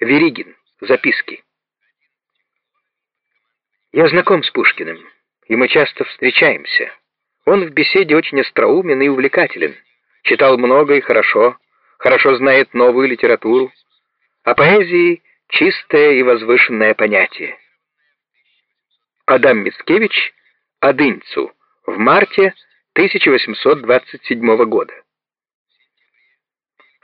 Веригин. Записки. Я знаком с Пушкиным, и мы часто встречаемся. Он в беседе очень остроумен и увлекателен. Читал много и хорошо, хорошо знает новую литературу. О поэзии чистое и возвышенное понятие. Адам Мицкевич Адынцу в марте 1827 года.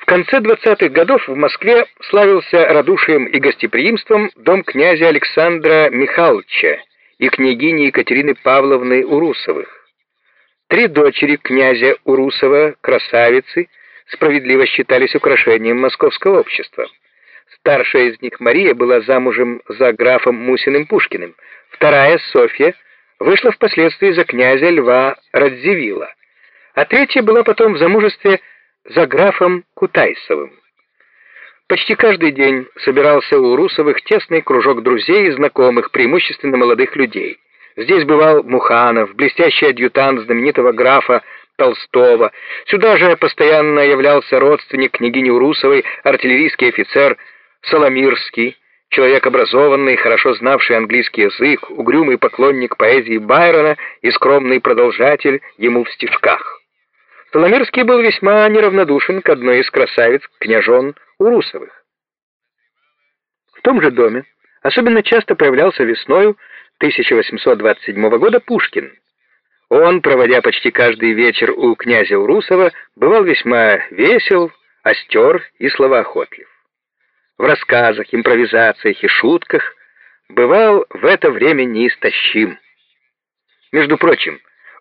В конце 20-х годов в Москве славился радушием и гостеприимством дом князя Александра Михайловича и княгини Екатерины Павловны Урусовых. Три дочери князя Урусова, красавицы, справедливо считались украшением московского общества. Старшая из них, Мария, была замужем за графом Мусиным Пушкиным. Вторая, Софья, вышла впоследствии за князя Льва Радзивилла. А третья была потом в замужестве за графом Кутайсовым. Почти каждый день собирался у Русовых тесный кружок друзей и знакомых, преимущественно молодых людей. Здесь бывал Муханов, блестящий адъютант знаменитого графа Толстого. Сюда же постоянно являлся родственник княгини Урусовой, артиллерийский офицер Соломирский, человек образованный, хорошо знавший английский язык, угрюмый поклонник поэзии Байрона и скромный продолжатель ему в стишках. Соломирский был весьма неравнодушен к одной из красавиц княжон Урусовых. В том же доме особенно часто появлялся весною 1827 года Пушкин. Он, проводя почти каждый вечер у князя Урусова, бывал весьма весел, остер и словоохотлив. В рассказах, импровизациях и шутках бывал в это время неистощим. Между прочим,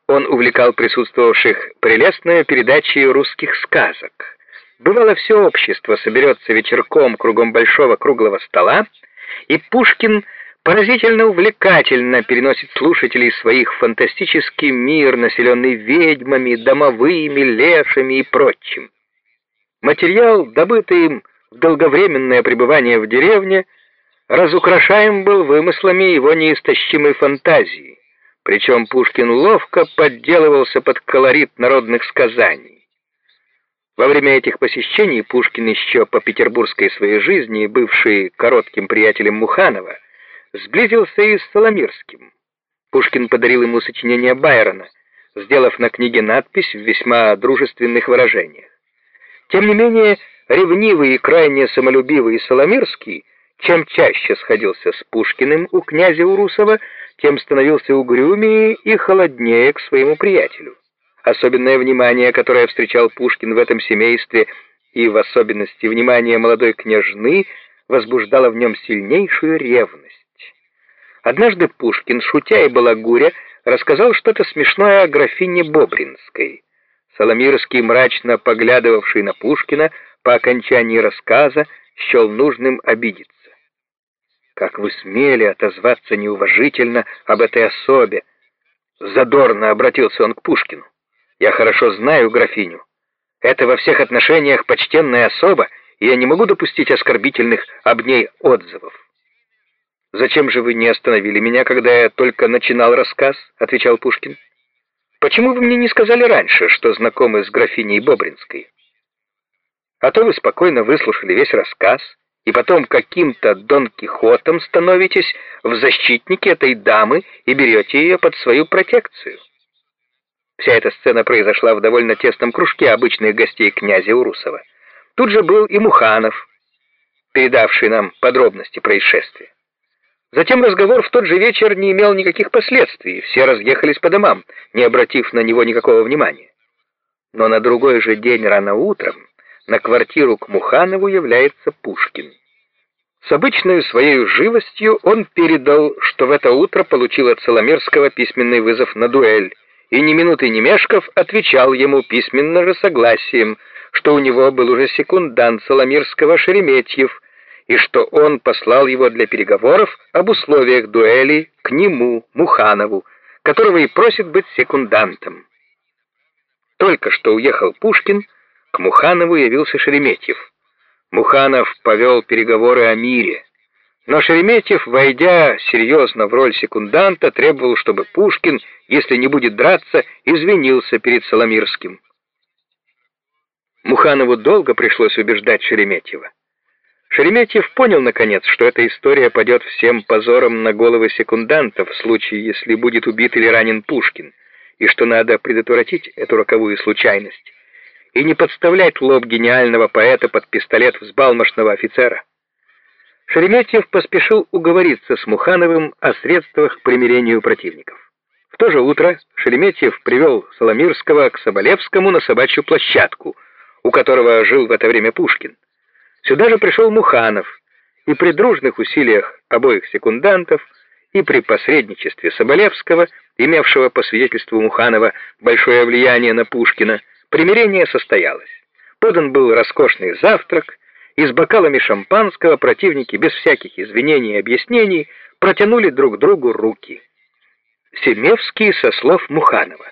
он увлекал присутствовавших прелестной передачей русских сказок. Бывало, все общество соберется вечерком кругом большого круглого стола, и Пушкин поразительно увлекательно переносит слушателей своих в фантастический мир, населенный ведьмами, домовыми, лешами и прочим. Материал, добытый им в долговременное пребывание в деревне, разукрашаем был вымыслами его неистощимой фантазии. Причем Пушкин ловко подделывался под колорит народных сказаний. Во время этих посещений Пушкин еще по петербургской своей жизни, бывший коротким приятелем Муханова, сблизился и с Соломирским. Пушкин подарил ему сочинение Байрона, сделав на книге надпись в весьма дружественных выражениях. Тем не менее, ревнивый и крайне самолюбивый Соломирский, чем чаще сходился с Пушкиным у князя Урусова, тем становился угрюмее и холоднее к своему приятелю. Особенное внимание, которое встречал Пушкин в этом семействе, и в особенности внимание молодой княжны, возбуждало в нем сильнейшую ревность. Однажды Пушкин, шутя и балагуря, рассказал что-то смешное о графине Бобринской. Соломирский, мрачно поглядывавший на Пушкина, по окончании рассказа счел нужным обидеться. Как вы смели отозваться неуважительно об этой особе? Задорно обратился он к Пушкину. Я хорошо знаю графиню. Это во всех отношениях почтенная особа, и я не могу допустить оскорбительных об ней отзывов. «Зачем же вы не остановили меня, когда я только начинал рассказ?» — отвечал Пушкин. «Почему вы мне не сказали раньше, что знакомы с графиней Бобринской? А то вы спокойно выслушали весь рассказ, и потом каким-то Дон Кихотом становитесь в защитнике этой дамы и берете ее под свою протекцию. Вся эта сцена произошла в довольно тесном кружке обычных гостей князя Урусова. Тут же был и Муханов, передавший нам подробности происшествия. Затем разговор в тот же вечер не имел никаких последствий, все разъехались по домам, не обратив на него никакого внимания. Но на другой же день рано утром на квартиру к Муханову является Пушкин. С обычной своей живостью он передал, что в это утро получил от Соломерского письменный вызов на дуэль, и ни минуты не мешков отвечал ему письменно же согласием, что у него был уже секундант Соломирского Шереметьев, и что он послал его для переговоров об условиях дуэли к нему, Муханову, которого и просит быть секундантом. Только что уехал Пушкин, к Муханову явился Шереметьев. Муханов повел переговоры о мире. Но Шереметьев, войдя серьезно в роль секунданта, требовал, чтобы Пушкин, если не будет драться, извинился перед Соломирским. Муханову долго пришлось убеждать Шереметьева. Шереметьев понял, наконец, что эта история падет всем позором на головы секундантов в случае, если будет убит или ранен Пушкин, и что надо предотвратить эту роковую случайность и не подставлять лоб гениального поэта под пистолет взбалмошного офицера. Шереметьев поспешил уговориться с Мухановым о средствах к примирению противников. В то же утро Шереметьев привел Соломирского к Соболевскому на собачью площадку, у которого жил в это время Пушкин. Сюда же пришел Муханов, и при дружных усилиях обоих секундантов и при посредничестве Соболевского, имевшего по свидетельству Муханова большое влияние на Пушкина, примирение состоялось. Подан был роскошный завтрак, и с бокалами шампанского противники без всяких извинений и объяснений протянули друг другу руки. Семевский со слов Муханова.